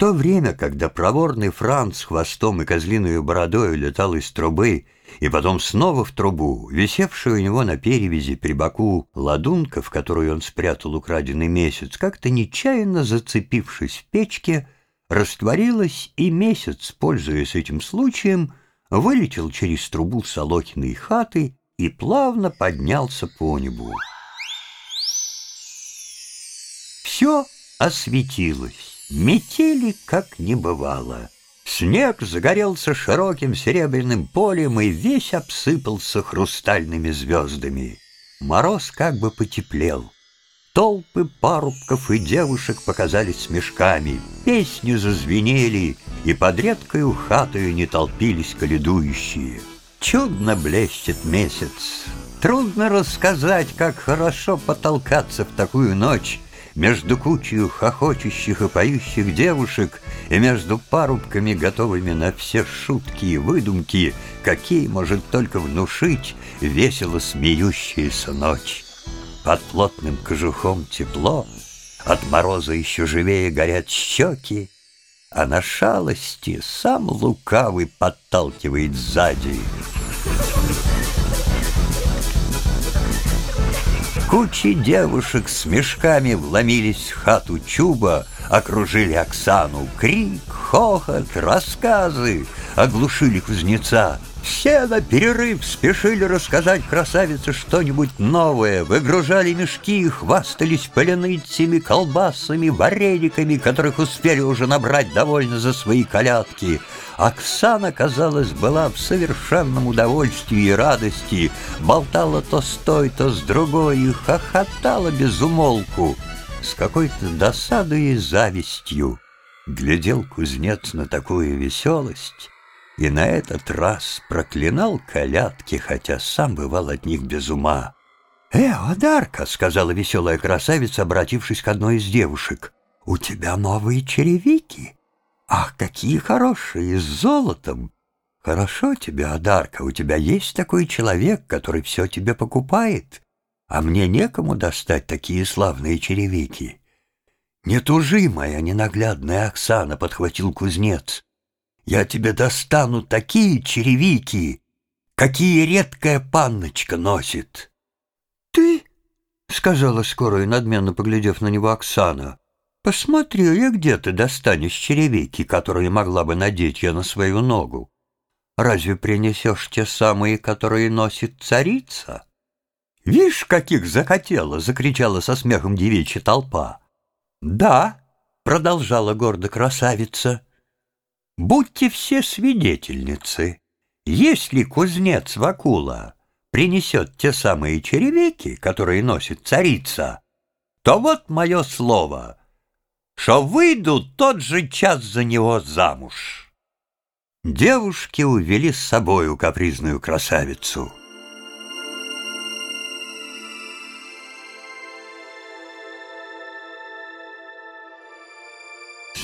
то время, когда проворный Франц хвостом и козлиной бородой летал из трубы, и потом снова в трубу, висевшая у него на перевязи при боку ладунка, в которую он спрятал украденный месяц, как-то нечаянно зацепившись в печке, растворилась, и месяц, пользуясь этим случаем, вылетел через трубу Солохиной хаты и плавно поднялся по небу. Все осветилось, метели как не бывало. Снег загорелся широким серебряным полем и весь обсыпался хрустальными звездами. Мороз как бы потеплел. Толпы парубков и девушек показались смешками, песни зазвенели, и под редкою хатою не толпились каледующие. Чудно блещет месяц. Трудно рассказать, как хорошо потолкаться в такую ночь между кучей хохочущих и поющих девушек и между парубками, готовыми на все шутки и выдумки, какие может только внушить весело смеющаяся ночь. Под плотным кожухом тепло, от мороза еще живее горят щеки, а на шалости сам лукавый подталкивает сзади. Кучи девушек с мешками вломились в хату Чуба, окружили Оксану. Крик, хохот, рассказы оглушили кузнеца. Все на перерыв спешили рассказать красавице что-нибудь новое, выгружали мешки и хвастались поляныцами, колбасами, варениками, которых успели уже набрать довольно за свои колядки. Оксана, казалось, была в совершенном удовольствии и радости, болтала то с той, то с другой и хохотала без умолку. С какой-то досадой и завистью глядел кузнец на такую веселость, и на этот раз проклинал колядки, хотя сам бывал от них без ума. «Э, Одарка!» — сказала веселая красавица, обратившись к одной из девушек. «У тебя новые черевики! Ах, какие хорошие, с золотом! Хорошо тебе, Одарка, у тебя есть такой человек, который все тебе покупает, а мне некому достать такие славные черевики». «Не тужи, моя ненаглядная Оксана!» — подхватил кузнец. Я тебе достану такие черевики, какие редкая панночка носит. Ты, — сказала скоро надменно поглядев на него Оксана, — посмотри, я где ты достанешь черевики, которые могла бы надеть я на свою ногу. Разве принесешь те самые, которые носит царица? «Вишь, каких захотела!» — закричала со смехом девичья толпа. «Да», — продолжала гордо красавица, — Будьте все свидетельницы. Если кузнец Вакула принесет те самые черевики, которые носит царица, то вот мое слово, что выйду тот же час за него замуж. Девушки увели с собою капризную красавицу.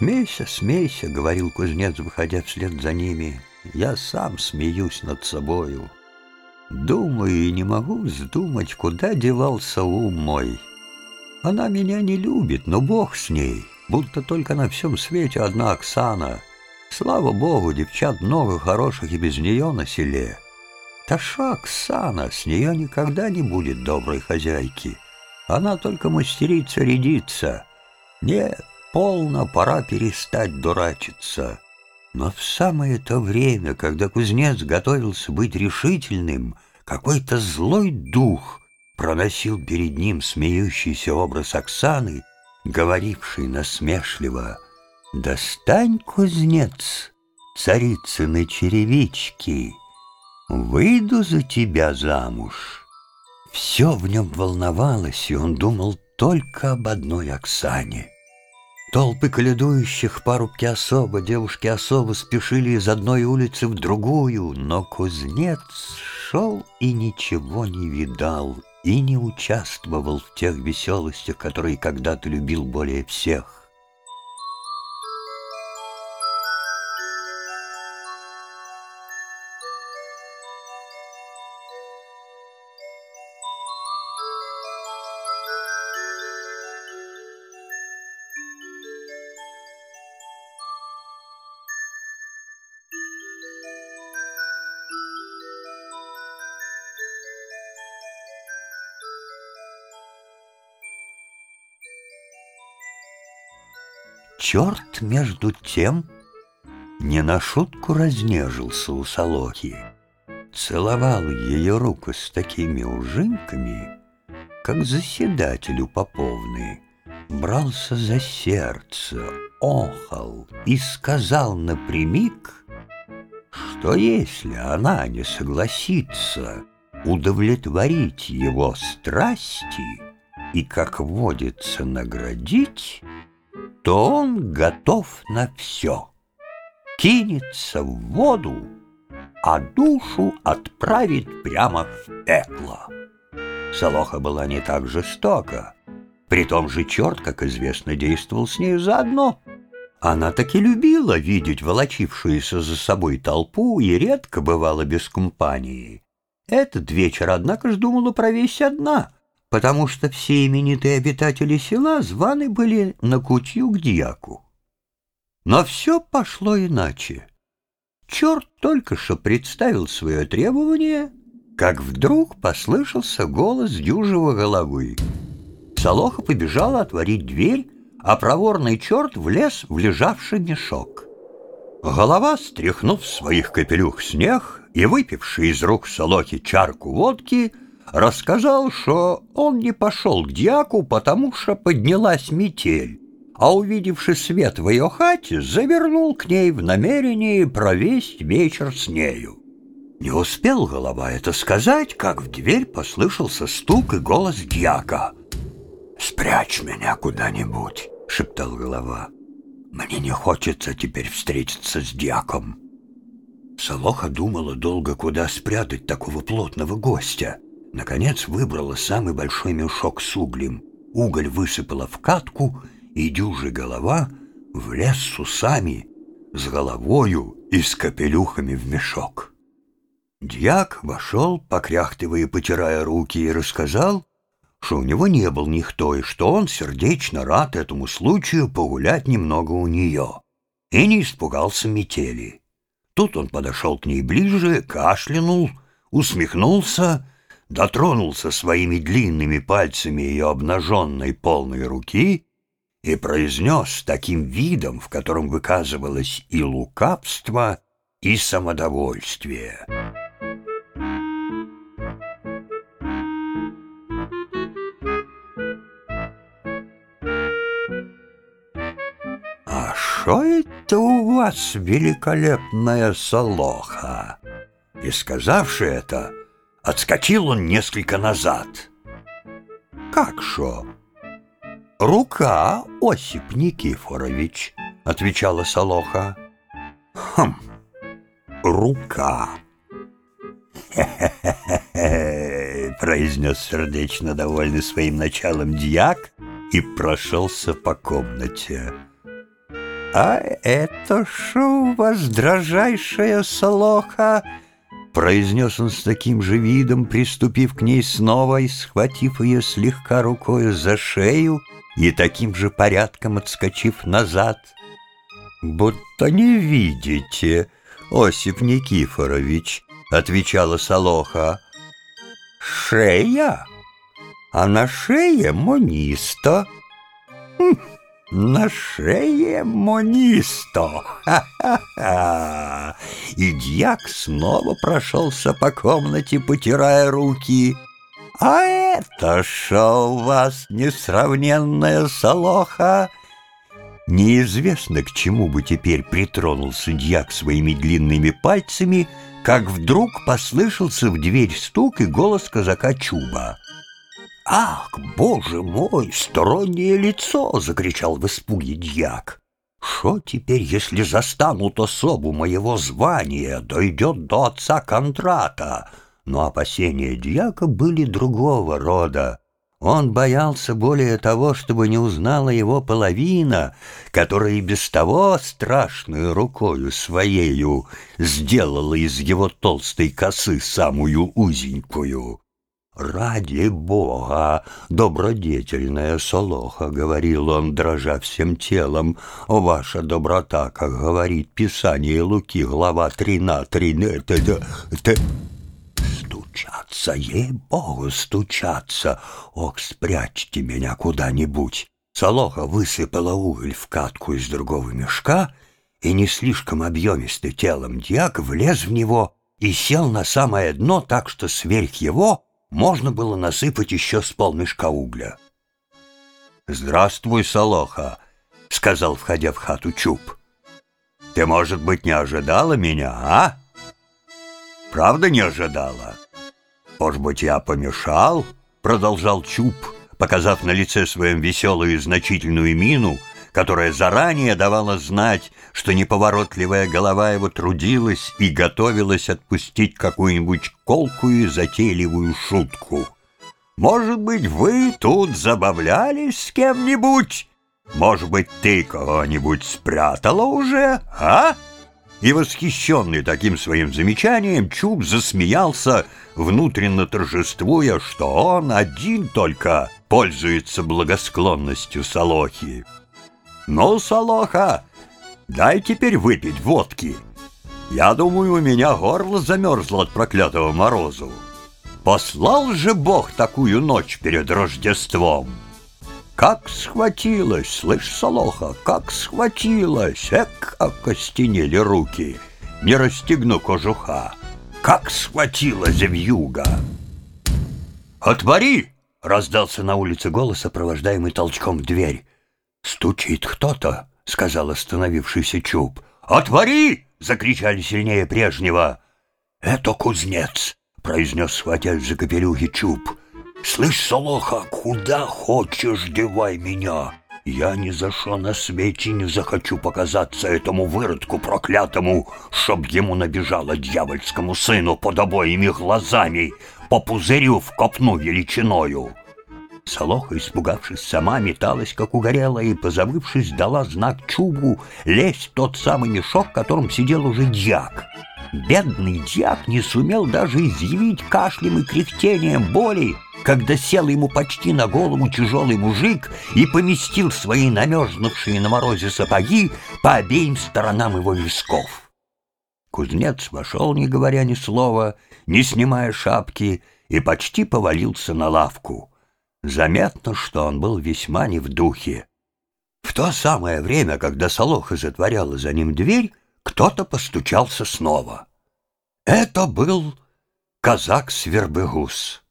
«Смейся, смейся», — говорил кузнец, выходя вслед за ними. «Я сам смеюсь над собою. Думаю и не могу вздумать, куда девался ум мой. Она меня не любит, но Бог с ней, будто только на всем свете одна Оксана. Слава Богу, девчат много хороших и без нее на селе. Таша Оксана, с нее никогда не будет доброй хозяйки. Она только мастерица рядится. Нет, Полно, пора перестать дурачиться. Но в самое то время, когда кузнец готовился быть решительным, какой-то злой дух проносил перед ним смеющийся образ Оксаны, говоривший насмешливо «Достань, кузнец, царицыны черевички, выйду за тебя замуж». Все в нем волновалось, и он думал только об одной Оксане. Толпы коледующих, парубки особо, девушки особо спешили из одной улицы в другую, но кузнец шел и ничего не видал, и не участвовал в тех веселостях, которые когда-то любил более всех. Черт, между тем, не на шутку разнежился у Солохи. Целовал ее руку с такими ужинками, как заседателю поповны. Брался за сердце, охал и сказал напрямик, что если она не согласится удовлетворить его страсти и, как водится, наградить, то он готов на все. Кинется в воду, а душу отправит прямо в пекло. Солоха была не так жестока. При том же черт, как известно, действовал с нею заодно. Она таки любила видеть волочившуюся за собой толпу и редко бывала без компании. Этот вечер, однако ж, думала провесть одна, потому что все именитые обитатели села званы были на кутью к дьяку. Но все пошло иначе. Черт только что представил свое требование, как вдруг послышался голос дюжего головы. Солоха побежала отворить дверь, а проворный черт влез в лежавший мешок. Голова, стряхнув своих капелюх снег и выпивший из рук Солохи чарку водки, рассказал, что он не пошел к дьяку, потому что поднялась метель, а увидевши свет в ее хате, завернул к ней в намерении провесть вечер с нею. Не успел голова это сказать, как в дверь послышался стук и голос дьяка. «Спрячь меня куда-нибудь», — шептал голова. «Мне не хочется теперь встретиться с дьяком». Солоха думала долго, куда спрятать такого плотного гостя. Наконец выбрала самый большой мешок с углем. Уголь высыпала в катку — и дюжи голова влез с усами, с головою и с капелюхами в мешок. Дьяк вошел, покряхтывая потирая руки, и рассказал, что у него не был никто, и что он сердечно рад этому случаю погулять немного у нее, и не испугался метели. Тут он подошел к ней ближе, кашлянул, усмехнулся, дотронулся своими длинными пальцами ее обнаженной полной руки и произнес таким видом, в котором выказывалось и лукавство, и самодовольствие. «А что это у вас великолепная солоха?» И, сказавши это, отскочил он несколько назад. «Как шо?» «Рука, Осип Никифорович», — отвечала Солоха. «Хм, рука». «Хе-хе-хе-хе», произнес сердечно довольный своим началом дьяк и прошелся по комнате. «А это шо у вас, дрожайшая Солоха?» Произнес он с таким же видом, приступив к ней снова и схватив ее слегка рукой за шею, и таким же порядком отскочив назад. «Будто не видите, Осип Никифорович», — отвечала Солоха. «Шея? А на шее монисто». Хм, «На шее монисто! Ха-ха-ха!» И дьяк снова прошелся по комнате, потирая руки — а это шо у вас несравненная солоха? Неизвестно, к чему бы теперь притронулся дьяк своими длинными пальцами, как вдруг послышался в дверь стук и голос казака Чуба. «Ах, боже мой, стороннее лицо!» — закричал в испуге дьяк. «Шо теперь, если застанут особу моего звания, дойдет до отца Кондрата?» Но опасения дьяка были другого рода. Он боялся более того, чтобы не узнала его половина, которая и без того страшную рукою своею сделала из его толстой косы самую узенькую. «Ради Бога, добродетельная Солоха», — говорил он, дрожа всем телом, — «ваша доброта, как говорит Писание Луки, глава 13, стучаться, ей-богу, стучаться. Ох, спрячьте меня куда-нибудь. Солоха высыпала уголь в катку из другого мешка, и не слишком объемистый телом дьяк влез в него и сел на самое дно так, что сверх его можно было насыпать еще с полмешка угля. «Здравствуй, Солоха», — сказал, входя в хату Чуб. «Ты, может быть, не ожидала меня, а?» «Правда не ожидала?» «Может быть, я помешал?» — продолжал Чуб, показав на лице своем веселую и значительную мину, которая заранее давала знать, что неповоротливая голова его трудилась и готовилась отпустить какую-нибудь колкую и затейливую шутку. «Может быть, вы тут забавлялись с кем-нибудь? Может быть, ты кого-нибудь спрятала уже, а?» И восхищенный таким своим замечанием, Чуб засмеялся, внутренно торжествуя, что он один только пользуется благосклонностью Солохи. «Ну, Солоха, дай теперь выпить водки. Я думаю, у меня горло замерзло от проклятого морозу. Послал же Бог такую ночь перед Рождеством!» Как схватилась, слышь, Солоха, как схватилась, эк, окостенели руки, не расстегну кожуха. Как схватилась вьюга! «Отвори!» — раздался на улице голос, сопровождаемый толчком в дверь. «Стучит кто-то», — сказал остановившийся Чуб. «Отвори!» — закричали сильнее прежнего. «Это кузнец», — произнес, схватясь за капелюхи Чуб. «Слышь, Солоха, куда хочешь девай меня? Я ни за что на свете не захочу показаться этому выродку проклятому, чтоб ему набежало дьявольскому сыну под обоими глазами, по пузырю в копну величиною». Солоха, испугавшись сама, металась, как угорелая, и, позабывшись, дала знак Чубу лезть в тот самый мешок, в котором сидел уже дьяк. Бедный дьяк не сумел даже изъявить кашлем и кряхтением боли, когда сел ему почти на голову тяжелый мужик и поместил свои намерзнувшие на морозе сапоги по обеим сторонам его висков. Кузнец вошел, не говоря ни слова, не снимая шапки, и почти повалился на лавку. Заметно, что он был весьма не в духе. В то самое время, когда Солоха затворяла за ним дверь, кто-то постучался снова. Это был казак Свербегус.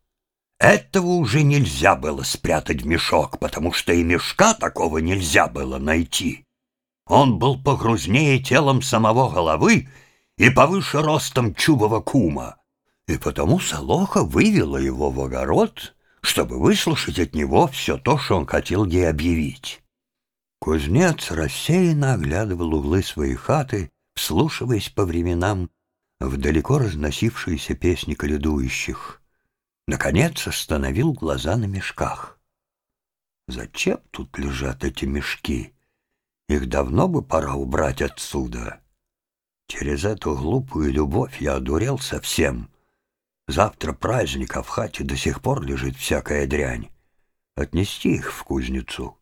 Этого уже нельзя было спрятать в мешок, потому что и мешка такого нельзя было найти. Он был погрузнее телом самого головы и повыше ростом чубова кума, и потому Солоха вывела его в огород, чтобы выслушать от него все то, что он хотел ей объявить. Кузнец рассеянно оглядывал углы своей хаты, вслушиваясь по временам в далеко разносившиеся песни каледующих. Наконец остановил глаза на мешках. Зачем тут лежат эти мешки? Их давно бы пора убрать отсюда. Через эту глупую любовь я одурел совсем. Завтра праздник, а в хате до сих пор лежит всякая дрянь. Отнести их в кузницу.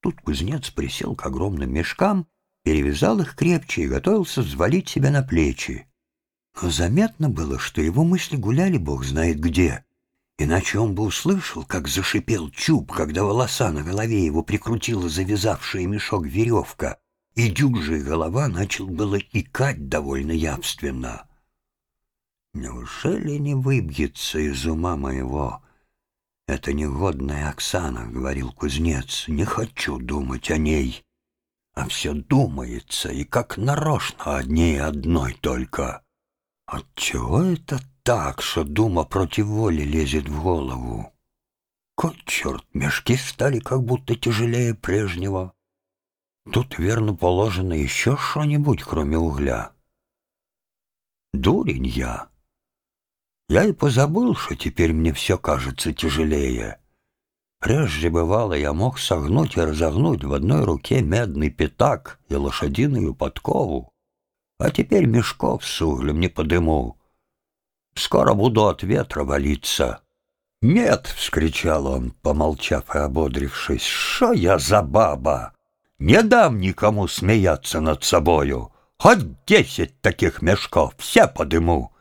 Тут кузнец присел к огромным мешкам, перевязал их крепче и готовился взвалить себя на плечи. Но заметно было, что его мысли гуляли бог знает где. Иначе он бы услышал, как зашипел чуб, когда волоса на голове его прикрутила завязавшая мешок веревка, и дюжая голова начал было икать довольно явственно. «Неужели не выбьется из ума моего?» «Это негодная Оксана», — говорил кузнец, — «не хочу думать о ней». А все думается, и как нарочно о ней одной только. Отчего это так, что дума против воли лезет в голову. Кот черт, мешки стали как будто тяжелее прежнего. Тут, верно, положено еще что-нибудь, кроме угля. Дурень я. Я и позабыл, что теперь мне все кажется тяжелее. Прежде бывало, я мог согнуть и разогнуть в одной руке медный пятак и лошадиную подкову, а теперь мешков с углем не подыму. Скоро буду от ветра валиться. «Нет!» — вскричал он, помолчав и ободрившись. «Что я за баба? Не дам никому смеяться над собою. Хоть десять таких мешков, все подыму!»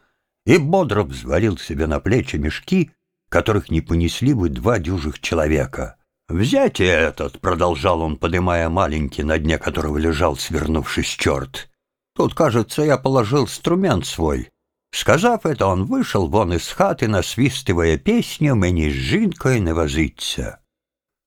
И бодро взвалил себе на плечи мешки, которых не понесли бы два дюжих человека. «Взять и этот», — продолжал он, подымая маленький, на дне которого лежал, свернувшись черт. «Тут, кажется, я положил инструмент свой». Сказав это, он вышел вон из хаты, насвистывая песню «Мені з жінкою не возиться».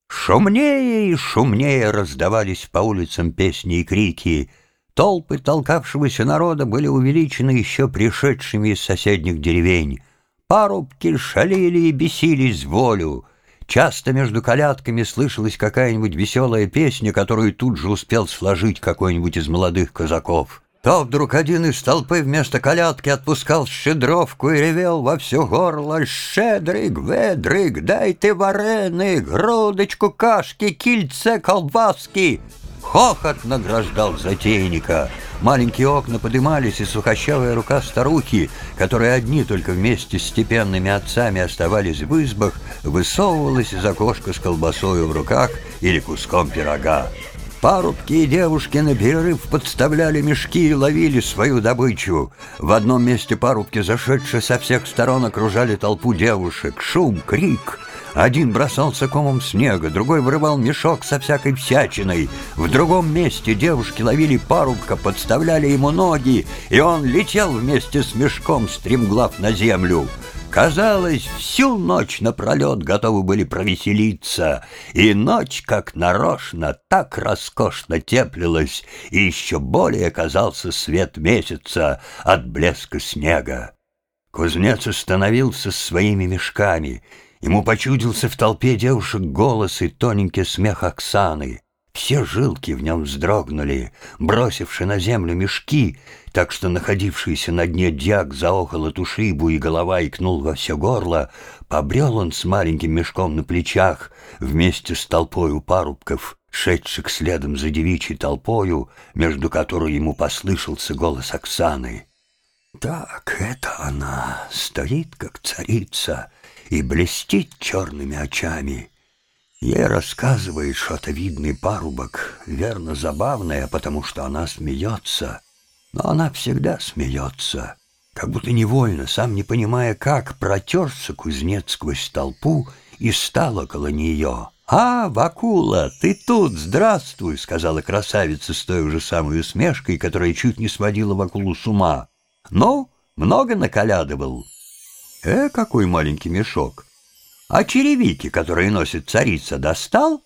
Шумнее и шумнее раздавались по улицам песни и крики. Толпы толкавшегося народа были увеличены еще пришедшими из соседних деревень. Парубки шалили и бесились волю. Часто между колядками слышалась какая-нибудь веселая песня, которую тут же успел сложить какой-нибудь из молодых казаков. То вдруг один из толпы вместо колядки отпускал щедровку и ревел во все горло «Щедрик, ведрик, дайте вареник, грудочку кашки, кильце колбаски!» Хохот награждал затейника. Маленькие окна подымались, и сухощавая рука старухи, которые одни только вместе с степенными отцами оставались в избах, высовывалась из окошка с колбасою в руках или куском пирога. Парубки и девушки на перерыв подставляли мешки и ловили свою добычу. В одном месте парубки, зашедшие со всех сторон, окружали толпу девушек. Шум, крик. Один бросался комом снега, другой вырывал мешок со всякой всячиной. В другом месте девушки ловили парубка, подставляли ему ноги, и он летел вместе с мешком, стремглав на землю. Казалось, всю ночь напролет готовы были провеселиться, и ночь, как нарочно, так роскошно теплилась, и еще более казался свет месяца от блеска снега. Кузнец остановился с своими мешками. Ему почудился в толпе девушек голос и тоненький смех Оксаны. Все жилки в нем вздрогнули, бросивши на землю мешки, так что находившийся на дне дьяк заохал от ушибу, и голова икнул во все горло, побрел он с маленьким мешком на плечах вместе с толпою парубков, шедших следом за девичьей толпою, между которой ему послышался голос Оксаны. «Так, это она, стоит, как царица, и блестит черными очами». Ей рассказывает что-то видный парубок, верно забавное, потому что она смеется. Но она всегда смеется, как будто невольно, сам не понимая как, протерся кузнец сквозь толпу и стал около нее. «А, Вакула, ты тут, здравствуй!» — сказала красавица с той же самой усмешкой, которая чуть не сводила Вакулу с ума. «Ну, много наколядывал?» «Э, какой маленький мешок! А черевики, которые носит царица, достал?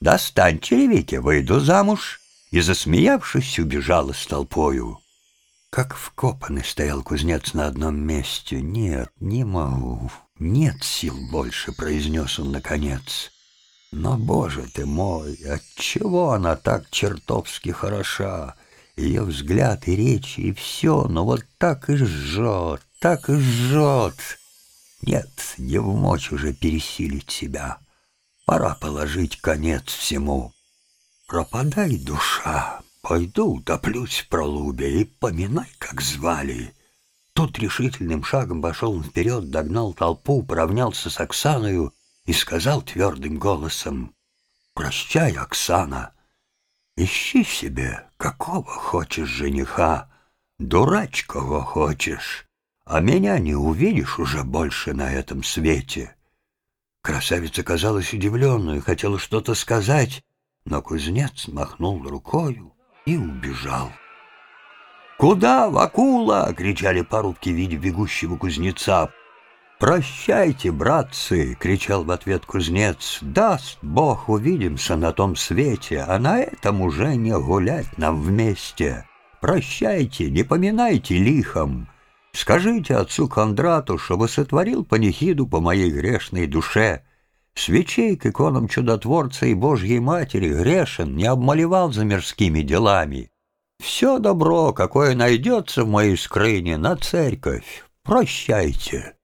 Достань черевики, выйду замуж. И, засмеявшись, убежала с толпою. Как вкопанный стоял кузнец на одном месте. «Нет, не могу, нет сил больше», — произнес он наконец. «Но, боже ты мой, отчего она так чертовски хороша? Ее взгляд и речь, и все, но вот так и жжет, так и жжет». Нет, не в мочь уже пересилить себя. Пора положить конец всему. Пропадай, душа, пойду доплюсь в пролубе и поминай, как звали. Тут решительным шагом пошел вперед, догнал толпу, поравнялся с Оксаною и сказал твердым голосом, «Прощай, Оксана, ищи себе какого хочешь жениха, дурач кого хочешь» а меня не увидишь уже больше на этом свете». Красавица казалась удивленной, хотела что-то сказать, но кузнец махнул рукою и убежал. «Куда, Вакула?» — кричали парубки, видя бегущего кузнеца. «Прощайте, братцы!» — кричал в ответ кузнец. «Даст Бог, увидимся на том свете, а на этом уже не гулять нам вместе. Прощайте, не поминайте лихом. Скажите отцу Кондрату, чтобы сотворил панихиду по моей грешной душе. Свечей к иконам чудотворца и Божьей Матери грешен, не обмалевал за мирскими делами. Все добро, какое найдется в моей скрыне, на церковь. Прощайте».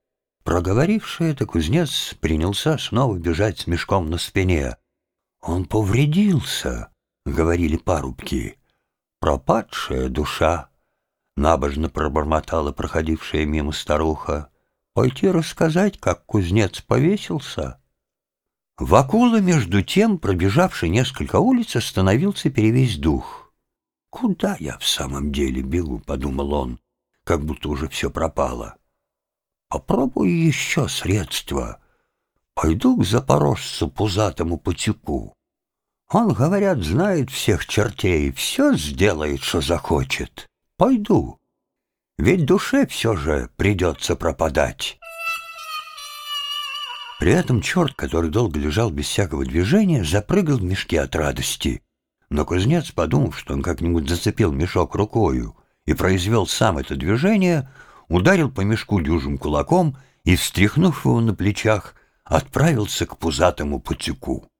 Проговоривший это, кузнец принялся снова бежать с мешком на спине. «Он повредился», — говорили парубки. «Пропадшая душа». Набожно пробормотала проходившая мимо старуха. «Пойти рассказать, как кузнец повесился?» Вакула, между тем, пробежавший несколько улиц, остановился перевесь дух. «Куда я в самом деле бегу?» — подумал он, как будто уже все пропало. «Попробую еще средства. Пойду к запорожцу пузатому потеку. Он, говорят, знает всех чертей, все сделает, что захочет. Пойду. Ведь душе все же придется пропадать. При этом черт, который долго лежал без всякого движения, запрыгал в мешке от радости. Но кузнец, подумав, что он как-нибудь зацепил мешок рукою и произвел сам это движение, ударил по мешку дюжим кулаком и, встряхнув его на плечах, отправился к пузатому потеку.